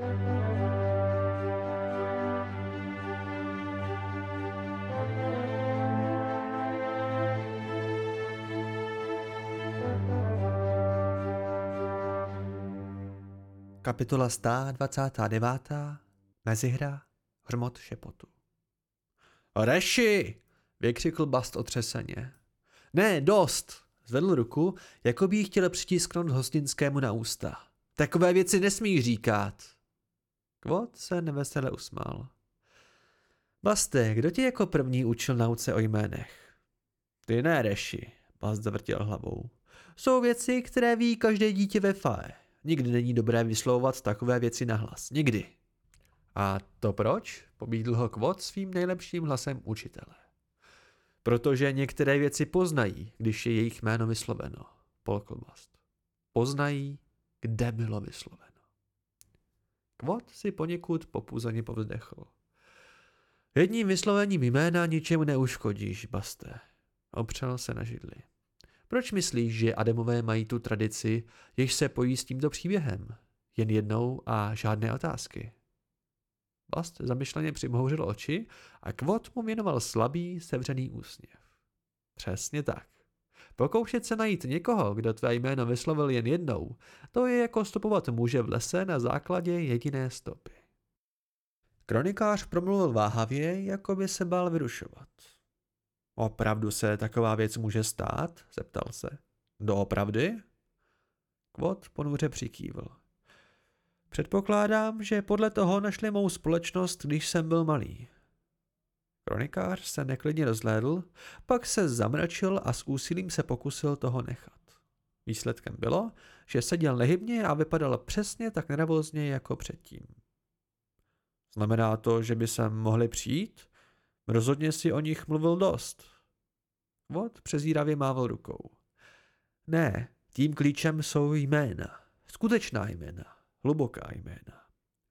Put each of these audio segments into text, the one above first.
Kapitola 129. Mezihra Hřmot šepotu. Reši! vykřikl Bast otřeseně. Ne, dost! Zvedl ruku, jako by jí chtěl přitisknout hostinskému na ústa. Takové věci nesmí říkat. Kvot se nevesele usmál. Baste, kdo ti jako první učil nauce o jménech? Ty ne, Reši, Bast zavrtěl hlavou. Jsou věci, které ví každé dítě ve FAE. Nikdy není dobré vyslovovat takové věci nahlas. Nikdy. A to proč? Pobídl ho Kvot svým nejlepším hlasem učitele. Protože některé věci poznají, když je jejich jméno vysloveno. Polkl Bast. Poznají, kde bylo vysloveno. Kvot si poněkud popuzeně povzdechl. Jedním vyslovením jména ničemu neuškodíš, Baste. Opřel se na židli. Proč myslíš, že Ademové mají tu tradici, jež se pojí s tímto příběhem? Jen jednou a žádné otázky. Bast zamyšleně přimhouřil oči a Kvot mu věnoval slabý, sevřený úsměv. Přesně tak. Pokoušet se najít někoho, kdo tvé jméno vyslovil jen jednou, to je jako stopovat muže v lese na základě jediné stopy. Kronikář promluvil váhavě, jako by se bál vyrušovat. Opravdu se taková věc může stát? zeptal se. Doopravdy? Kvot ponuře přikývl. Předpokládám, že podle toho našli mou společnost, když jsem byl malý. Kronikář se neklidně rozhlédl, pak se zamračil a s úsilím se pokusil toho nechat. Výsledkem bylo, že seděl nehybně a vypadal přesně tak nervózně jako předtím. Znamená to, že by se mohli přijít? Rozhodně si o nich mluvil dost. Vod přezíravě mával rukou. Ne, tím klíčem jsou jména. Skutečná jména. Hluboká jména.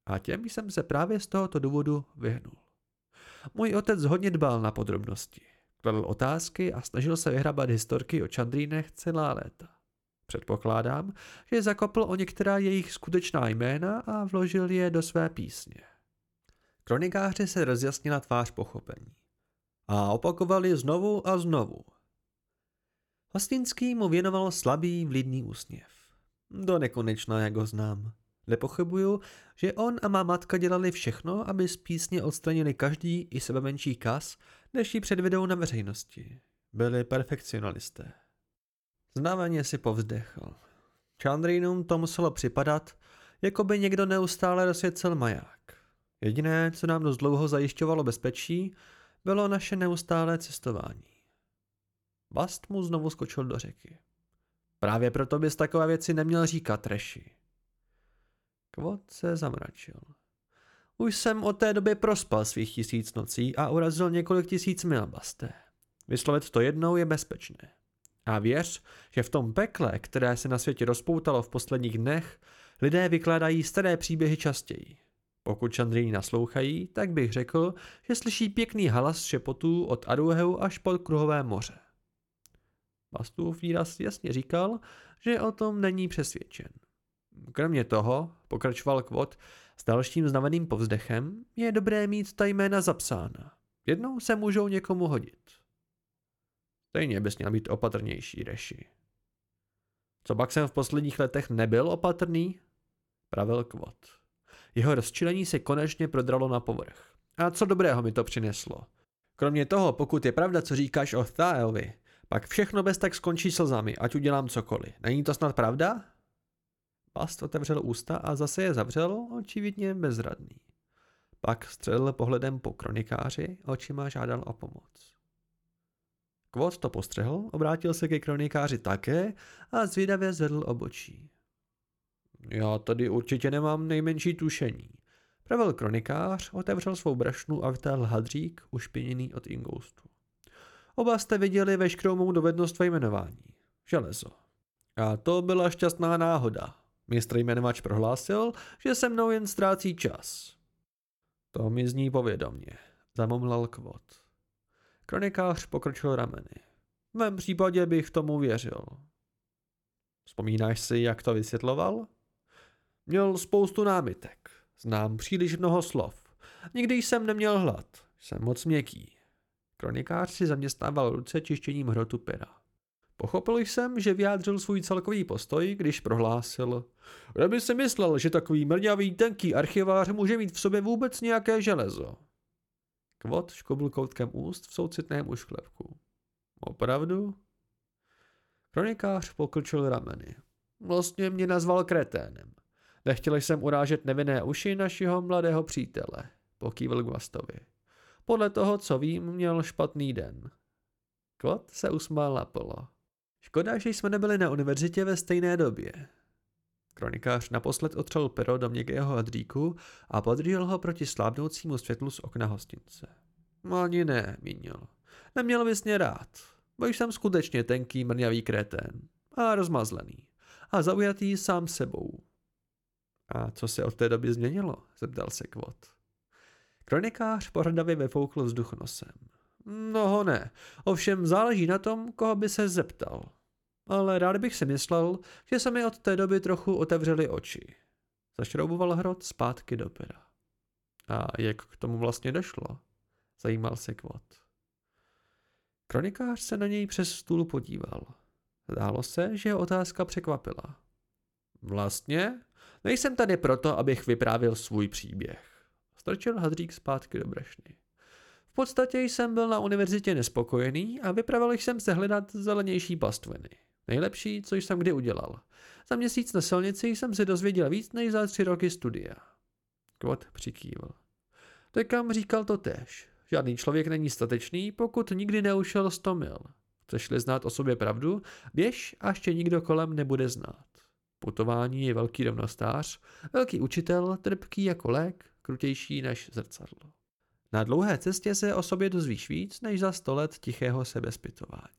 A těm jsem se právě z tohoto důvodu vyhnul. Můj otec hodně dbal na podrobnosti. Kladl otázky a snažil se vyhrabat historky o Čandrínech celá léta. Předpokládám, že zakopl o některá jejich skutečná jména a vložil je do své písně. Kronikáři se rozjasnila tvář pochopení. A opakovali znovu a znovu. Hostinský mu věnoval slabý, vlídný úsměv. Do nekonečna, jak ho znám. Nepochybuju, že on a má matka dělali všechno, aby z písně odstranili každý i sebe menší kas, než ji předvedou na veřejnosti. Byli perfekcionalisté. Známeně si povzdechl. Chandrinům to muselo připadat, jako by někdo neustále rozsvěcel maják. Jediné, co nám dost dlouho zajišťovalo bezpečí, bylo naše neustálé cestování. Bast mu znovu skočil do řeky. Právě proto bys takové věci neměl říkat, Reši. Kvot se zamračil. Už jsem od té doby prospal svých tisíc nocí a urazil několik tisíc mil, Baste. Vyslovit to jednou je bezpečné. A věř, že v tom pekle, které se na světě rozpoutalo v posledních dnech, lidé vykládají staré příběhy častěji. Pokud Čandrýni naslouchají, tak bych řekl, že slyší pěkný halas šepotů od Aruheu až pod kruhové moře. Bastův výraz jasně říkal, že o tom není přesvědčen. Kromě toho, pokračoval Kvot s dalším znaveným povzdechem, je dobré mít ta jména zapsána. Jednou se můžou někomu hodit. Stejně bys měl být opatrnější, Reši. Co pak jsem v posledních letech nebyl opatrný? Pravil Kvot. Jeho rozčilení se konečně prodralo na povrch. A co dobrého mi to přineslo? Kromě toho, pokud je pravda, co říkáš o Thaeovi, pak všechno bez tak skončí slzami, ať udělám cokoliv. Není to snad pravda? Past otevřel ústa a zase je zavřel, očividně bezradný. Pak střelil pohledem po kronikáři, očima žádal o pomoc. Kvot to postřehl, obrátil se ke kronikáři také a zvědavě zvedl obočí. Já tady určitě nemám nejmenší tušení. Pravil kronikář, otevřel svou brašnu a vytáhl hadřík, ušpiněný od ingoustu. Oba jste viděli veškerou mou dovednost ve jmenování. Železo. A to byla šťastná náhoda. Mistr jmenovač prohlásil, že se mnou jen ztrácí čas. To mi zní povědomně, zamomlal kvot. Kronikář pokročil rameny. V mém případě bych tomu věřil. Vzpomínáš si, jak to vysvětloval? Měl spoustu námitek. Znám příliš mnoho slov. Nikdy jsem neměl hlad. Jsem moc měkký. Kronikář si zaměstnával ruce čištěním hrotu pera. Pochopil jsem, že vyjádřil svůj celkový postoj, když prohlásil, kde by si myslel, že takový mrňavý tenký archivář může mít v sobě vůbec nějaké železo. Kvot škobl koutkem úst v soucitném ušklepku. Opravdu? Kronikář poklčil rameny. Vlastně mě nazval kreténem. Nechtěl jsem urážet nevinné uši našeho mladého přítele, pokývil Gvastovi. Podle toho, co vím, měl špatný den. Kvot se usmál naplno. Škoda, že jsme nebyli na univerzitě ve stejné době. Kronikář naposled otřel pero do měkkého hadříku a podříhl ho proti slábnoucímu světlu z okna hostince. Ani ne, mínil. Neměl bys mě rád. Bo jsem skutečně tenký mrňavý krétén. A rozmazlený. A zaujatý sám sebou. A co se od té doby změnilo? zeptal se Kvot. Kronikář pohrdavě vyfoukl vzduch nosem. No ne, ovšem záleží na tom, koho by se zeptal. Ale rád bych si myslel, že se mi od té doby trochu otevřely oči. Zašrouboval hrot zpátky do pera. A jak k tomu vlastně došlo? Zajímal se Kvot. Kronikář se na něj přes stůl podíval. Zdálo se, že jeho otázka překvapila. Vlastně? Nejsem tady proto, abych vyprávěl svůj příběh. Strčil hadřík zpátky do brašny. Podstatě jsem byl na univerzitě nespokojený a vypravil jsem se hledat zelenější pastviny. Nejlepší, co jsem kdy udělal. Za měsíc na silnici jsem se dozvěděl víc než za tři roky studia. Kvot přikývl. kam říkal to tež. Žádný člověk není statečný, pokud nikdy neušel sto mil. Chceš-li znát o sobě pravdu, běž a ještě nikdo kolem nebude znát. Putování je velký rovnostář, velký učitel, trpký jako lék, krutější než zrcadlo. Na dlouhé cestě se o sobě dozvíš víc než za sto let tichého sebezpytování.